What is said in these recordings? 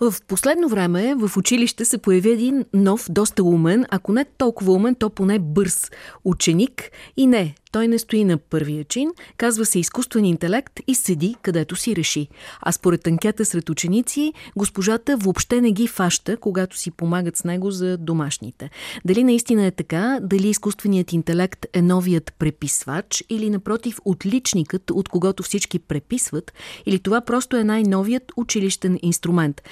В последно време в училище се появи един нов, доста умен, ако не толкова умен, то поне бърз ученик. И не, той не стои на първия чин, казва се изкуствен интелект и седи където си реши. А според анкета сред ученици, госпожата въобще не ги фаща, когато си помагат с него за домашните. Дали наистина е така, дали изкуственият интелект е новият преписвач или напротив отличникът, от когото всички преписват, или това просто е най-новият училищен инструмент.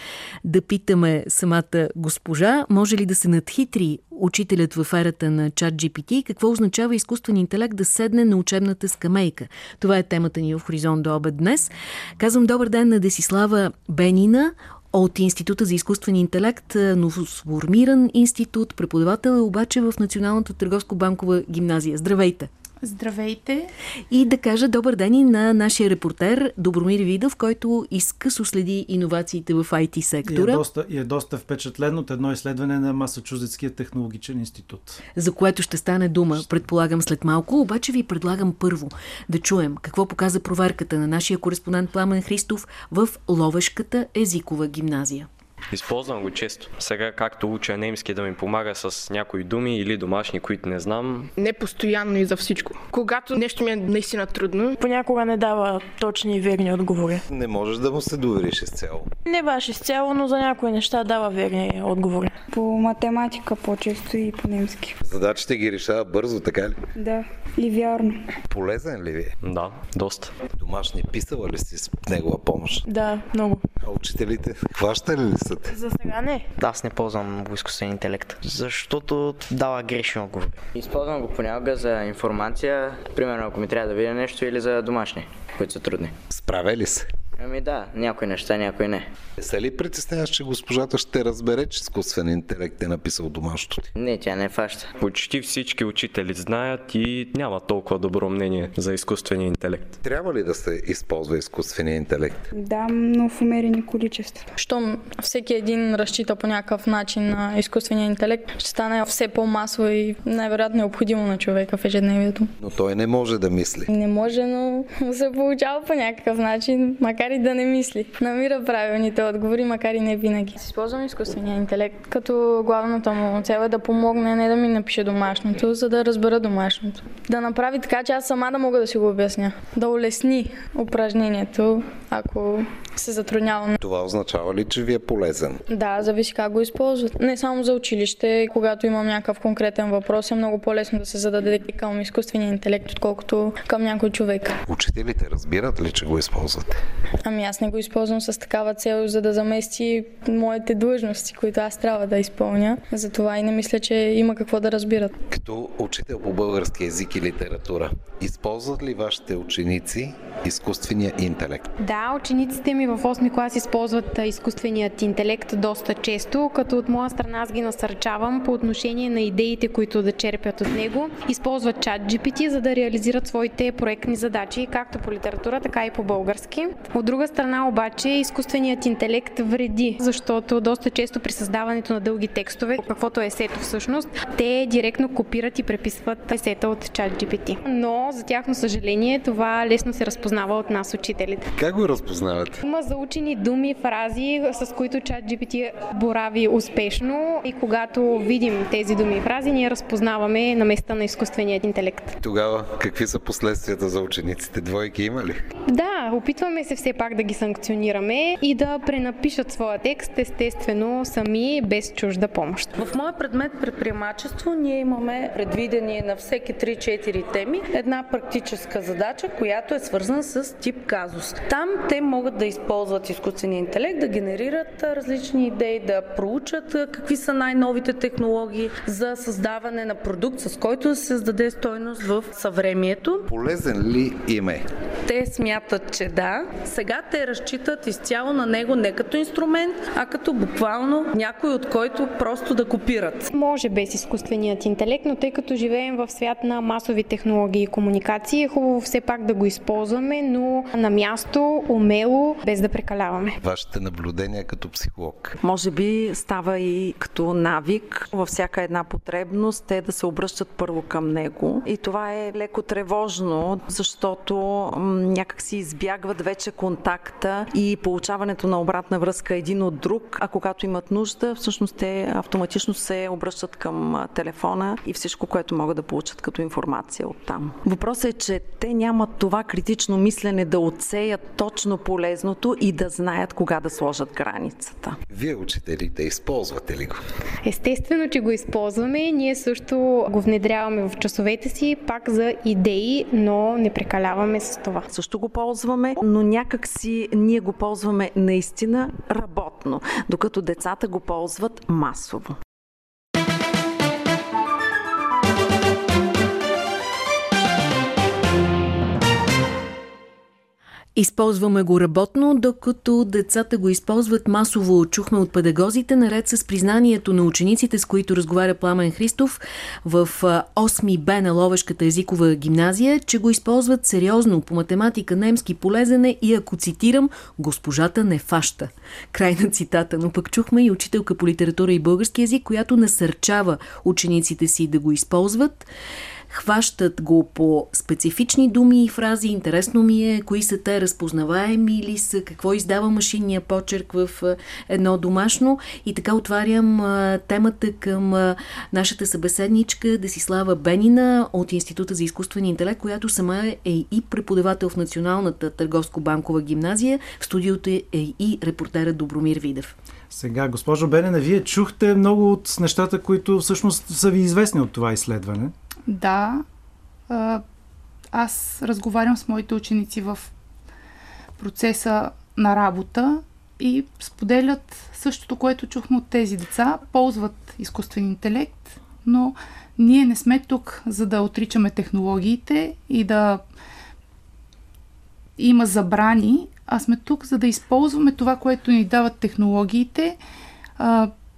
Да питаме самата госпожа, може ли да се надхитри учителят в ерата на чат GPT, какво означава изкуствен интелект да седне на учебната скамейка. Това е темата ни в Хоризонт до обед днес. Казвам добър ден на Десислава Бенина, от Института за изкуствен интелект, новосформиран институт, преподавател е обаче в Националната търговско-банкова гимназия. Здравейте! Здравейте! И да кажа добър ден и на нашия репортер Добромир Видов, който изкъсо следи иновациите в IT сектора. И е, доста, и е доста впечатлен от едно изследване на Масачузетския технологичен институт. За което ще стане дума, предполагам след малко, обаче ви предлагам първо да чуем какво показа проверката на нашия кореспондент Пламен Христов в Ловешката езикова гимназия. Използвам го често. Сега, както уча немски да ми помага с някои думи или домашни, които не знам. Не постоянно и за всичко. Когато нещо ми е наистина трудно, понякога не дава точни и верни отговори. Не можеш да му се довериш изцяло. Не баш изцяло, но за някои неща дава верни отговори. По математика по-често и по немски. Задачите ги решава бързо, така ли? Да, и вярно. Полезен ли ви е? Да, доста. Домашни писала ли си с негова помощ? Да, много. А учителите хващали ли са те? За сега не. Да, аз не ползвам изкуствен интелект, защото дава грешни отговори. Използвам го понякога за информация, примерно ако ми трябва да видя нещо или за домашни, които са трудни. Справя ли се? Ами да, някои неща, някои не. Се ли притесняваш, че госпожата ще разбере, че изкуствен интелект е написал домашното ти? Не, тя не фаща. Почти всички учители знаят и няма толкова добро мнение за изкуствения интелект. Трябва ли да се използва изкуствения интелект? Да, но в умерени количества. Щом всеки един разчита по някакъв начин на изкуствения интелект, ще стане все по-масово и най-вероятно необходимо на човека в ежедневието. Но той не може да мисли. Не може, но се получава по някакъв начин, макар и да не мисли. Намира правилните отговори, макар и не винаги. Използвам изкуствения интелект, като главната му цел е да помогне, не да ми напише домашното, за да разбера домашното. Да направи така, че аз сама да мога да си го обясня. Да улесни упражнението, ако се затруднявам. Това означава ли, че ви е полезен? Да, зависи как го използват. Не само за училище, когато имам някакъв конкретен въпрос, е много по-лесно да се зададе към изкуствения интелект, отколкото към някой човек. Учителите разбират ли, че го използвате? Ами аз не го използвам с такава цел, за да замести моите длъжности, които аз трябва да изпълня. Затова и не мисля, че има какво да разбират. Като учител по български язик и литература, използват ли вашите ученици изкуствения интелект? Да, учениците ми в 8 клас използват изкуственият интелект доста често, като от моя страна аз ги насърчавам по отношение на идеите, които да черпят от него. Използват чат GPT, за да реализират своите проектни задачи, както по литература, така и по български. От друга страна обаче изкуственият интелект вреди, защото доста често при създаването на дълги текстове, каквото е есето всъщност, те директно копират и преписват есета от чат GPT. Но за тяхно съжаление това лесно се разпознава от нас учителите. Как го разпознавате? Има заучени думи, фрази, с които чат GPT борави успешно и когато видим тези думи и фрази, ние разпознаваме на места на изкуственият интелект. Тогава какви са последствията за учениците? Двойки има ли? Да, опитваме се все пак да ги санкционираме и да пренапишат своя текст, естествено, сами, без чужда помощ. В моя предмет предприемачество ние имаме предвидени на всеки 3-4 теми една практическа задача, която е свързана с тип казус. Там те могат да използват изкуствения интелект, да генерират различни идеи, да проучат какви са най-новите технологии за създаване на продукт, с който да се създаде стойност в съвремието. Полезен ли им е? Те смятат, че да. Сега те разчитат изцяло на него не като инструмент, а като буквално някой от който просто да копират. Може без изкуственият интелект, но тъй като живеем в свят на масови технологии и комуникации, е хубаво все пак да го използваме, но на място, умело, без да прекаляваме. Вашите наблюдения като психолог? Може би става и като навик във всяка една потребност те да се обръщат първо към него. И това е леко тревожно, защото някак си избягват вече контакта и получаването на обратна връзка един от друг, а когато имат нужда, всъщност те автоматично се обръщат към телефона и всичко, което могат да получат като информация от там. Въпросът е, че те нямат това критично мислене да отсеят точно полезното и да знаят кога да сложат границата. Вие, учителите, използвате ли го? Естествено, че го използваме. Ние също го внедряваме в часовете си, пак за идеи, но не прекаляваме с това. Също го ползваме, но някак си ние го ползваме наистина работно, докато децата го ползват масово. Използваме го работно, докато децата го използват масово. Чухме от педагозите, наред с признанието на учениците, с които разговаря Пламен Христов в 8 Б на Ловешката езикова гимназия, че го използват сериозно по математика, немски полезене и ако цитирам, госпожата не фаща. Край на цитата. Но пък чухме и учителка по литература и български язик, която насърчава учениците си да го използват. Хващат го по специфични думи и фрази. Интересно ми е кои са те, разпознаваеми ли са, какво издава машинния почерк в едно домашно. И така отварям темата към нашата събеседничка Десислава Бенина от Института за изкуствен интелект, която сама е и преподавател в Националната търговско-банкова гимназия. В студиото е и репортера Добромир Видев. Сега, госпожо Бенена, вие чухте много от нещата, които всъщност са ви известни от това изследване. Да, аз разговарям с моите ученици в процеса на работа и споделят същото, което чухме от тези деца. Ползват изкуствен интелект, но ние не сме тук, за да отричаме технологиите и да има забрани, а сме тук, за да използваме това, което ни дават технологиите,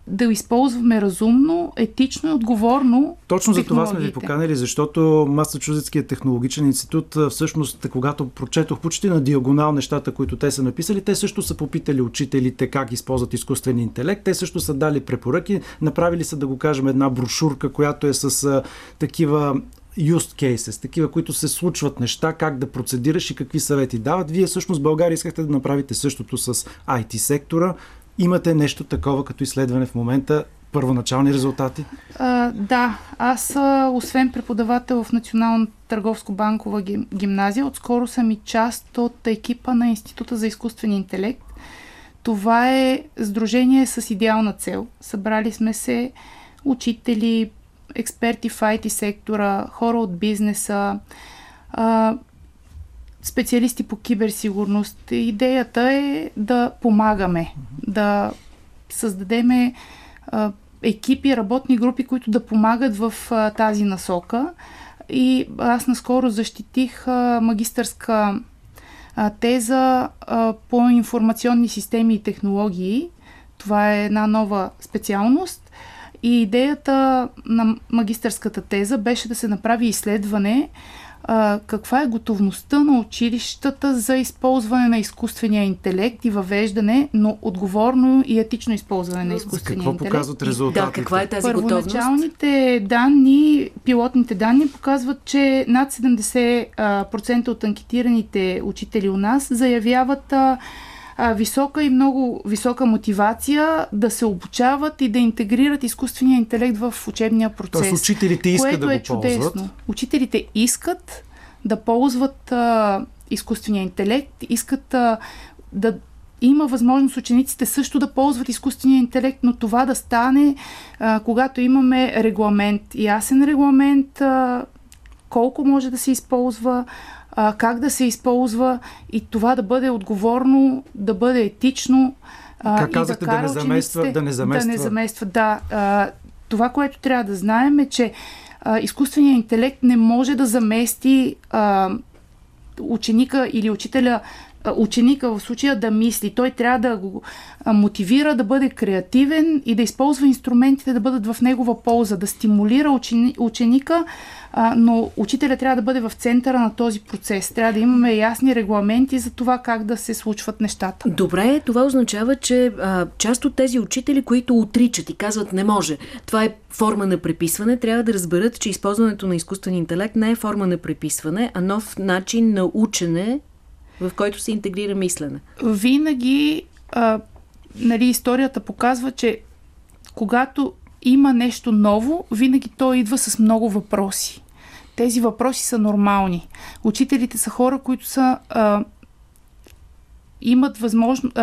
да използваме разумно, етично и отговорно. Точно за това сме ви поканали, защото Масачузетският технологичен институт, всъщност, когато прочетох почти на диагонал нещата, които те са написали, те също са попитали учителите как използват изкуствен интелект. Те също са дали препоръки, направили са, да го кажем, една брошурка, която е с такива use cases, такива, които се случват неща, как да процедираш и какви съвети дават. Вие всъщност в България искахте да направите същото с IT сектора. Имате нещо такова като изследване в момента, първоначални резултати? А, да, аз освен преподавател в Националната търговско-банкова гимназия, отскоро съм и част от екипа на Института за изкуствен интелект. Това е сдружение с идеална цел. Събрали сме се учители, експерти в IT сектора, хора от бизнеса, специалисти по киберсигурност. Идеята е да помагаме, да създадеме а, екипи, работни групи, които да помагат в а, тази насока. И аз наскоро защитих а, магистърска а, теза а, по информационни системи и технологии. Това е една нова специалност. И идеята на магистърската теза беше да се направи изследване а, каква е готовността на училищата за използване на изкуствения интелект и въвеждане, но отговорно и етично използване на изкуствения какво интелект. Какво показват резултатите? Да, каква е тази Първоначалните данни, пилотните данни показват, че над 70% от анкетираните учители у нас заявяват а, а, висока и много висока мотивация да се обучават и да интегрират изкуствения интелект в учебния процес. Тоест учителите искат което да е го чудесно. ползват. Учителите искат да ползват а, изкуствения интелект, искат а, да има възможност учениците също да ползват изкуствения интелект, но това да стане, а, когато имаме регламент, ясен регламент, а, колко може да се използва, а, как да се използва и това да бъде отговорно, да бъде етично. А, как казахте, да, да, не замества, да не замества. Да не замества, да. А, това, което трябва да знаем е, че а, изкуственият интелект не може да замести а, ученика или учителя ученика в случая да мисли. Той трябва да го мотивира да бъде креативен и да използва инструментите да бъдат в негова полза, да стимулира ученика, но учителя трябва да бъде в центъра на този процес. Трябва да имаме ясни регламенти за това как да се случват нещата. Добре, това означава, че а, част от тези учители, които отричат и казват не може, това е форма на преписване, трябва да разберат, че използването на изкуствен интелект не е форма на преписване, а нов начин на учене в който се интегрира мислене? Винаги а, нали, историята показва, че когато има нещо ново, винаги то идва с много въпроси. Тези въпроси са нормални. Учителите са хора, които са а, имат възможност.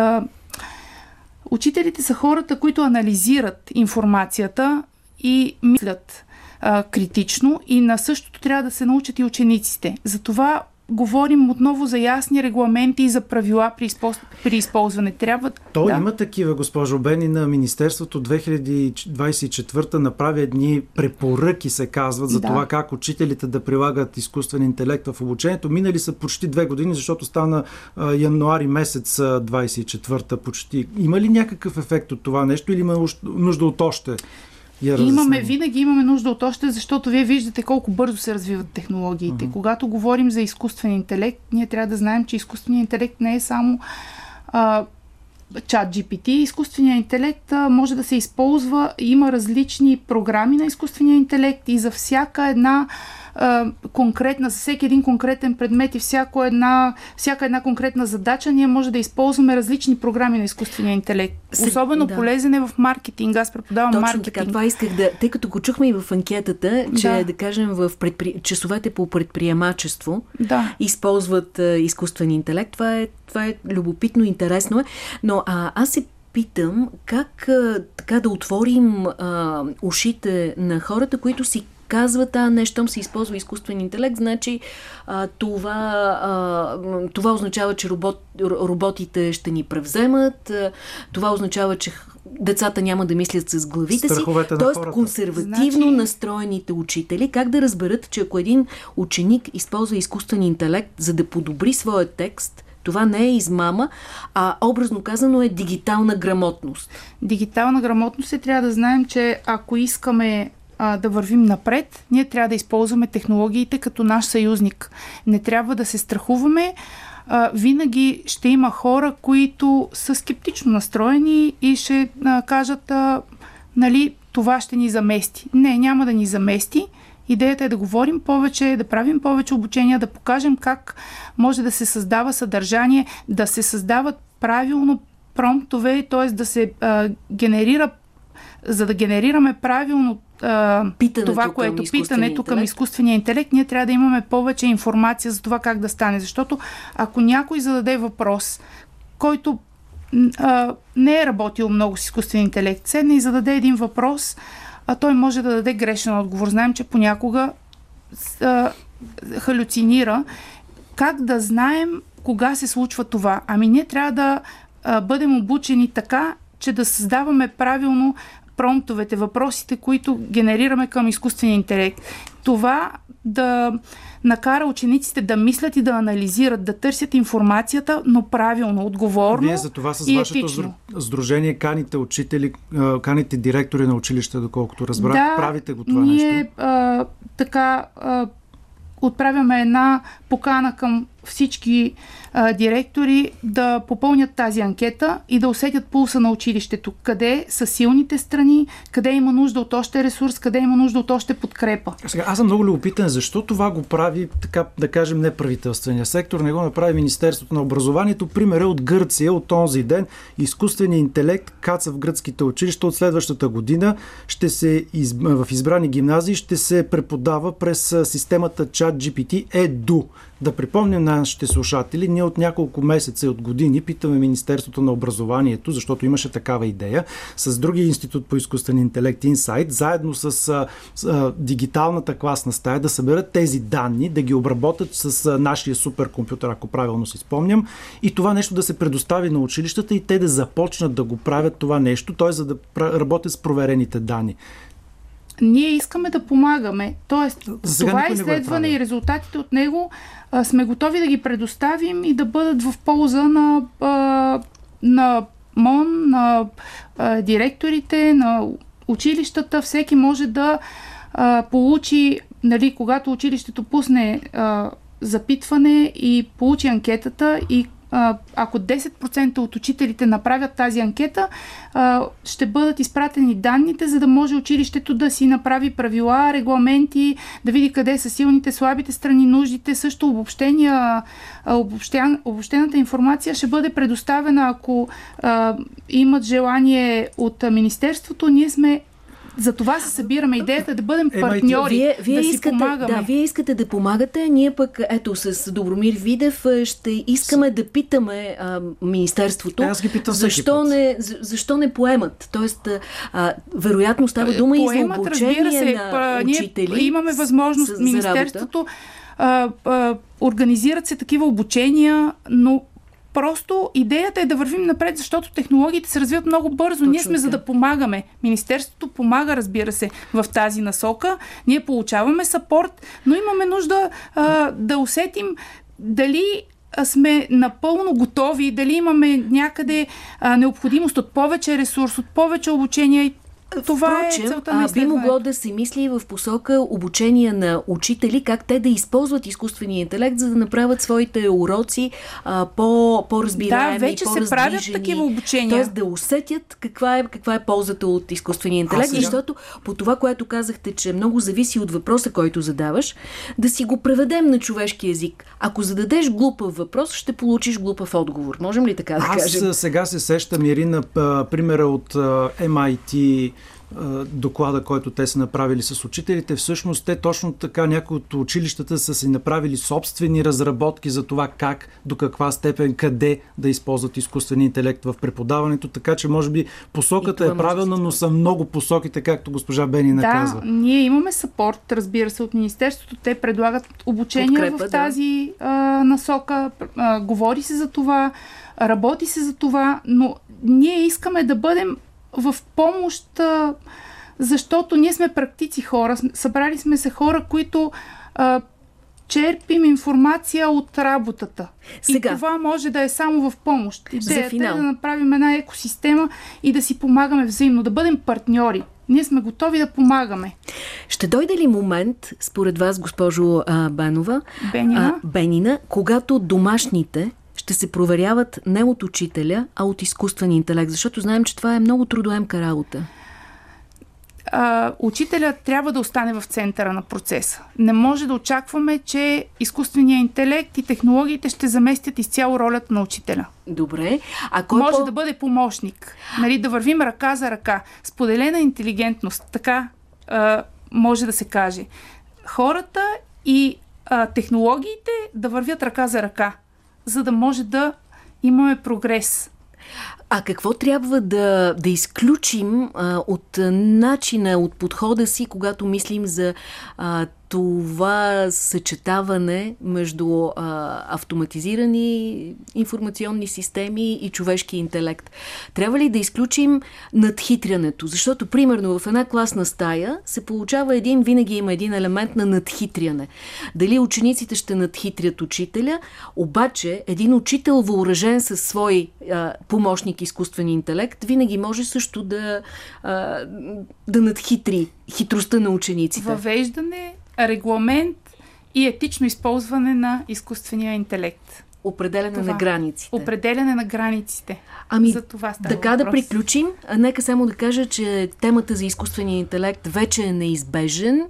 Учителите са хората, които анализират информацията и мислят а, критично и на същото трябва да се научат и учениците. Затова говорим отново за ясни регламенти и за правила при, използ... при използване. Трябва... То да. има такива, госпожо Бени, на Министерството 2024 направи едни препоръки, се казват, за да. това как учителите да прилагат изкуствен интелект в обучението. Минали са почти две години, защото стана а, януари месец 24 почти. Има ли някакъв ефект от това нещо или има нужда от още? Я имаме, винаги имаме нужда от още, защото вие виждате колко бързо се развиват технологиите. Uh-huh. Когато говорим за изкуствен интелект, ние трябва да знаем, че изкуственият интелект не е само а, чат GPT. Изкуственият интелект а, може да се използва. Има различни програми на изкуствения интелект и за всяка една конкретна, за всеки един конкретен предмет и всяко една, всяка една конкретна задача, ние може да използваме различни програми на изкуствения интелект. Особено да. полезен е в маркетинг. Аз преподавам Точно маркетинг. така, това исках да... Тъй като го чухме и в анкетата, че да, да кажем в предпри... часовете по предприемачество да. използват а, изкуствен интелект, това е, това е любопитно, интересно е. Но а, аз се питам как а, така да отворим а, ушите на хората, които си казват, а не, щом се използва изкуствен интелект, значи а, това, а, това означава, че робот, роботите ще ни превземат, а, това означава, че децата няма да мислят с главите си. Тоест, консервативно значи... настроените учители, как да разберат, че ако един ученик използва изкуствен интелект, за да подобри своя текст, това не е измама, а образно казано е дигитална грамотност. Дигитална грамотност е трябва да знаем, че ако искаме а, да вървим напред, ние трябва да използваме технологиите като наш съюзник. Не трябва да се страхуваме. А, винаги ще има хора, които са скептично настроени и ще а, кажат, а, нали, това ще ни замести. Не, няма да ни замести. Идеята е да говорим повече, да правим повече обучения, да покажем как може да се създава съдържание, да се създават правилно промптове, т.е. да се а, генерира, за да генерираме правилно а, това, което питането към изкуствения интелект, ние трябва да имаме повече информация за това как да стане. Защото ако някой зададе въпрос, който а, не е работил много с изкуствен интелект, седне и зададе един въпрос, а той може да даде грешен отговор. Знаем, че понякога а, халюцинира. Как да знаем кога се случва това? Ами ние трябва да а, бъдем обучени така, че да създаваме правилно промптовете, въпросите, които генерираме към изкуствения интелект. Това да накара учениците да мислят и да анализират, да търсят информацията, но правилно, отговорно. Вие за това с вашето етично. сдружение каните учители, каните директори на училища, доколкото разбрах. Да, правите го това ние, нещо? А, така а, отправяме една покана към всички а, директори да попълнят тази анкета и да усетят пулса на училището. Къде са силните страни, къде има нужда от още ресурс, къде има нужда от още подкрепа. Сега, аз съм много любопитен, защо това го прави, така да кажем, неправителствения сектор, не го направи Министерството на образованието. Пример е от Гърция, от този ден. Изкуственият интелект каца в гръцките училища от следващата година ще се из... в избрани гимназии ще се преподава през системата Chat GPT EDU. Да припомним на нашите слушатели, ние от няколко месеца и от години питаме Министерството на образованието, защото имаше такава идея, с другия институт по изкуствен интелект Insight, заедно с а, дигиталната класна стая, да съберат тези данни, да ги обработят с нашия суперкомпютър, ако правилно си спомням, и това нещо да се предостави на училищата и те да започнат да го правят това нещо, т.е. за да работят с проверените данни. Ние искаме да помагаме. Тоест, това е изследване и резултатите от него а, сме готови да ги предоставим и да бъдат в полза на, а, на МОН, на а, директорите, на училищата. Всеки може да а, получи, нали, когато училището пусне а, запитване и получи анкетата и ако 10% от учителите направят тази анкета, ще бъдат изпратени данните, за да може училището да си направи правила, регламенти, да види къде са силните, слабите страни, нуждите, също обобщения, обобщен, обобщената информация ще бъде предоставена, ако имат желание от Министерството. Ние сме за това се събираме. Идеята е да бъдем партньори, вие, вие да искате, си помагаме. Да, вие искате да помагате, ние пък, ето, с Добромир Видев ще искаме с... да питаме а, Министерството, аз ги питам защо, не, защо не поемат. Тоест, а, вероятно става дума поемат, и за обучение се, на учители. Ние имаме възможност с, Министерството а, а, организират се такива обучения, но Просто идеята е да вървим напред, защото технологиите се развиват много бързо. Точно Ние сме за да помагаме. Министерството помага, разбира се, в тази насока. Ние получаваме сапорт, но имаме нужда а, да усетим дали сме напълно готови, дали имаме някъде а, необходимост от повече ресурс, от повече обучение това е Впрочем, е целта на би могло да се мисли в посока обучение на учители, как те да използват изкуствения интелект, за да направят своите уроци а, по, по-разбираеми, Да, вече се правят такива обучения. Тоест да усетят каква е, каква е ползата от изкуствения интелект, защото по това, което казахте, че много зависи от въпроса, който задаваш, да си го преведем на човешки език. Ако зададеш глупав въпрос, ще получиш глупав отговор. Можем ли така да Аз кажем? Аз сега се сещам, Ирина, примера от MIT доклада, който те са направили с учителите. Всъщност те точно така някои от училищата са си направили собствени разработки за това как, до каква степен, къде да използват изкуствен интелект в преподаването, така че може би посоката е правилна, но са много посоките, както госпожа Бени наказва. Да, ние имаме сапорт, разбира се, от Министерството. Те предлагат обучение Подкрепа, в тази да. а, насока. А, говори се за това, работи се за това, но ние искаме да бъдем в помощ, защото ние сме практици хора. Събрали сме се хора, които а, черпим информация от работата. Сега. И това може да е само в помощ. Идеята е да направим една екосистема и да си помагаме взаимно, да бъдем партньори. Ние сме готови да помагаме. Ще дойде ли момент, според вас, госпожо а, Бенова, Бенина? А, Бенина, когато домашните ще се проверяват не от учителя, а от изкуствен интелект? Защото знаем, че това е много трудоемка работа. А, учителя трябва да остане в центъра на процеса. Не може да очакваме, че изкуственият интелект и технологиите ще заместят изцяло ролята на учителя. Добре. А кой може по... да бъде помощник. Нали, да вървим ръка за ръка. Споделена интелигентност. Така а, може да се каже. Хората и а, технологиите да вървят ръка за ръка за да може да имаме прогрес. А какво трябва да, да изключим а, от начина, от подхода си, когато мислим за а, това съчетаване между а, автоматизирани информационни системи и човешки интелект. Трябва ли да изключим надхитрянето? Защото, примерно, в една класна стая се получава един, винаги има един елемент на надхитряне. Дали учениците ще надхитрят учителя, обаче един учител въоръжен със свой а, помощник изкуствен интелект винаги може също да, а, да надхитри хитростта на учениците. Въвеждане регламент и етично използване на изкуствения интелект. Определяне това. на границите. Определяне на границите. Ами, за това става така въпрос. да приключим. Нека само да кажа, че темата за изкуствения интелект вече е неизбежен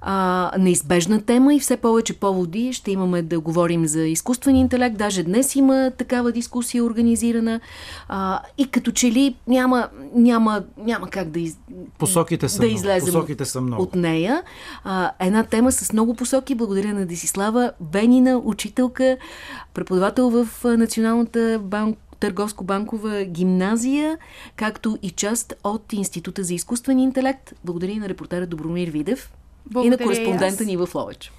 а, неизбежна тема и все повече поводи ще имаме да говорим за изкуствен интелект. Даже днес има такава дискусия организирана а, и като че ли няма, няма, няма как да, из... посоките са да излезем посоките са много. от нея. А, една тема с много посоки. Благодаря на Десислава Бенина, учителка, преподавател в Националната банк Търговско-банкова гимназия, както и част от Института за изкуствен интелект. Благодаря и на репортера Добромир Видев. Благодаря и на кореспондента ни в Ловеч.